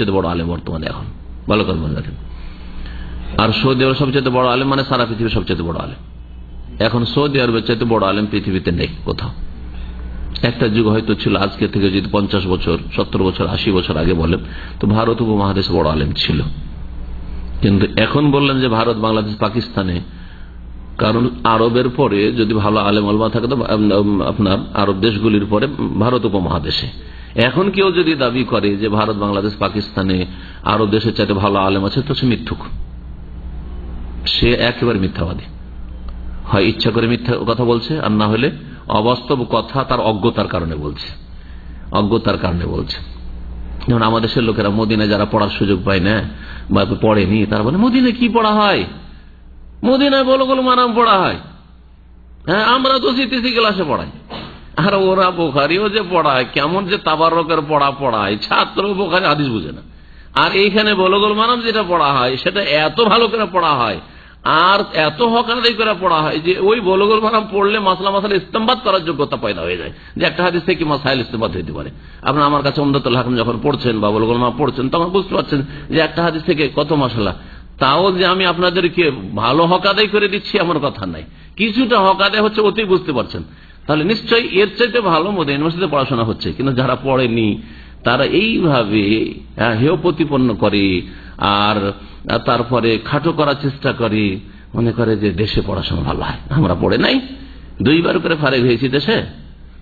সবচেয়ে বড় আলেম বর্তমানে এখন। ভালো করে মনে রাখেন। আর সৌদি আরব সবচেয়ে বড় আলেম মানে সারা পৃথিবীর সবচেয়ে বড় আলেম। এখন সৌদি আরবের চাইতে বড় আলেম পৃথিবীতে নেই কোথাও। একটা যুগ হয়তো ছিল, আজকে থেকে যদি পঞ্চাশ বছর, সত্তর বছর, আশি বছর আগে বলেন, তো ভারত উপমহাদেশে বড় আলেম ছিল। কিন্তু এখন বললেন যে ভারত, বাংলাদেশ, পাকিস্তানে, কারণ আরবের পরে যদি ভালো আলেম আলমা থাকে, তো আপনার আরব দেশগুলির পরে ভারত উপমহাদেশে। এখন কেউ যদি দাবি করে যে ভারত, বাংলাদেশ, পাকিস্তানে আরব দেশের চাইতে ভালো আলেম আছে, তো সে মিথ্যুক। সে একেবারে মিথ্যাবাদী। হয় ইচ্ছা করে মিথ্যা কথা বলছে, আর না হলে অবাস্তব কথা তার অজ্ঞতার কারণে বলছে। অজ্ঞতার কারণে বলছে। যেমন আমাদের দেশের লোকেরা মদিনে যারা পড়ার সুযোগ পায় না, বা পড়েনি, তারা বলে মদিনে কি পড়া হয়? মদিনায় বলো বলো মারাম পড়া হয়। হ্যাঁ আমরা তো সিটিসি ক্লাসে পড়াই। আর ওরা বোখারিও যে পড়ায়, কেমন যে তাবারকের পড়া পড়ায়, ছাত্র বোখারি আদিস বুঝে না। আর এইখানে বলগোল মানাম যেটা পড়া হয়, সেটা এত ভালো করে পড়া হয়, আর এত হকানাদাই করে পড়া হয়, যে ওই বলগোল মানাম পড়লে মাসলা মাসাল ইস্তেমবাদ করার যোগ্যতা পয়দা হয়ে যায়। যে একটা হাদিস থেকে মাসাইল ইস্তেমবাদ হইতে পারে। আপনার আমার কাছে অমদাতুল হাকিম যখন পড়ছেন বা বলগোল মা পড়ছেন, তখন বুঝতে পারছেন যে একটা হাদিস থেকে কত মশলা তাও যে আমি আপনাদেরকে ভালো হকাদাই করে দিচ্ছি আমার কথা নাই। কিছুটা হকাদে হচ্ছে অতি বুঝতে পারছেন। তাহলে নিশ্চয়ই এর চাইতে ভালো মধ্যে ইউনিভার্সিটিতে পড়াশোনা হচ্ছে। কিন্তু যারা পড়েনি, তারা এইভাবে, হেয় প্রতিপন্ন করে আর তারপরে খাটো করার চেষ্টা করে, মনে করে যে দেশে পড়াশোনা ভালো হয়। আমরা পড়ে নাই। দুইবার করে ফারেক হয়েছি দেশে।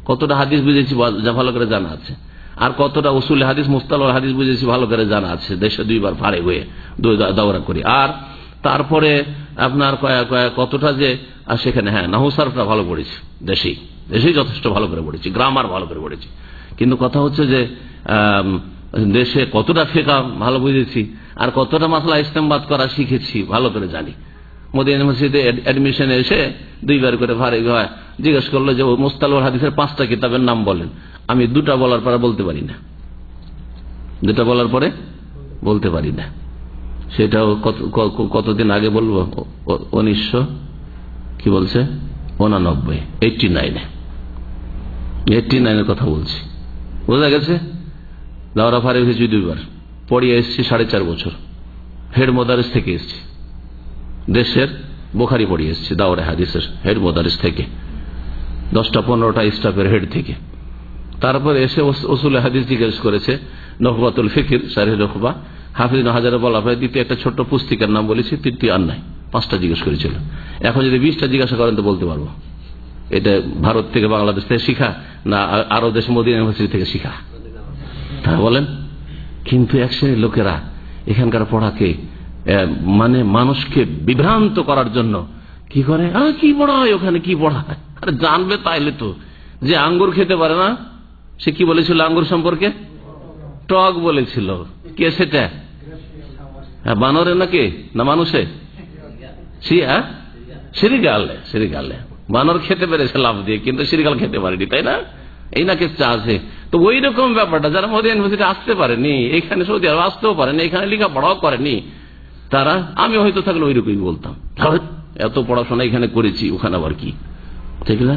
কতটা হাদিস বুঝেছি যা ভালো করে জানা আছে। আর কতটা উসুল হাদিস মুস্তাল হাদিস বুঝেছি, ভালো করে জানা আছে। দেশে দুইবার ফারেক হয়ে দৌড়া করি। আর তারপরে আপনার কতটা যে সেখানে হ্যাঁ নাহুসারফটা ভালো পড়েছি, দেশেই। দেশেই যথেষ্ট ভালো করে পড়েছি, গ্রামার ভালো করে পড়েছি। কিন্তু কথা হচ্ছে যে দেশে কতটা ফেকা ভালো বুঝেছি, আর কতটা মাসলা ইস্তেমবাদ করা শিখেছি, ভালো করে জানি। মোদী ইউনিভার্সিটিতে অ্যাডমিশনে এসে দুইবার করে ভারে হয়, জিজ্ঞেস করল যে মুস্তাল হাদিসের পাঁচটা কিতাবের নাম বলেন। আমি দুটা বলার পরে বলতে পারি না। দুটা বলার পরে বলতে পারি না। সেটাও কতদিন আগে বলব? উনিশশো, কি বলছে? উনানব্বই এইটটি নাইনে এইটটি নাইনের কথা বলছি। বোঝা গেছে? দাওরা ফারে হয়েছি দুইবার। পড়িয়ে এসছি সাড়ে চার বছর। হেড মোদারিস থেকে এসছি। দেশের বোখারি পড়িয়ে এসছি দাওরা হাদিসের হেড মোদারিস থেকে। দশটা পনেরোটা স্টাফের হেড থেকে। তারপর এসে ওসুল হাদিস জিজ্ঞেস করেছে নহবাতুল ফিকির সারি রহবা হাফিজ হাজারে বলা হয়, দ্বিতীয় একটা ছোট্ট পুস্তিকার নাম বলেছি তৃতীয় আর নাই পাঁচটা জিজ্ঞেস করেছিল। এখন যদি বিশটা জিজ্ঞাসা করেন তো বলতে পারব। এটা ভারত থেকে বাংলাদেশ থেকে শিখা, না আরও দেশ মোদী ইউনিভার্সিটি থেকে শিখা। তারা বলেন? কিন্তু এক শ্রেণির লোকেরা এখানকার পড়াকে মানে মানুষকে বিভ্রান্ত করার জন্য কি করে? কি পড়া হয় ওখানে? কি পড়া হয় আরে জানবে তাইলে তো। যে আঙ্গুর খেতে পারে না, সে কি বলেছিল আঙ্গুর সম্পর্কে? টক বলেছিল। কে সেটা? বানরে নাকি? না মানুষে সিরিগালে সিরিগালে বানর খেতে পেরেছে লাভ দিয়ে, কিন্তু সিরিকাল খেতে পারেনি, তাই না? এই না কেসটা আছে। তো ওই রকম ব্যাপারটা যারা মোদী ইউনিভার্সিটি আসতে পারেনি, এখানে সৌদি আরব আসতেও পারেনি, এখানে লেখাপড়াও করেনি, তারা, আমি হয়তো থাকলে ওই রকমই বলতাম এত পড়াশোনা এখানে করেছি, ওখানে আবার কি? ঠিক না?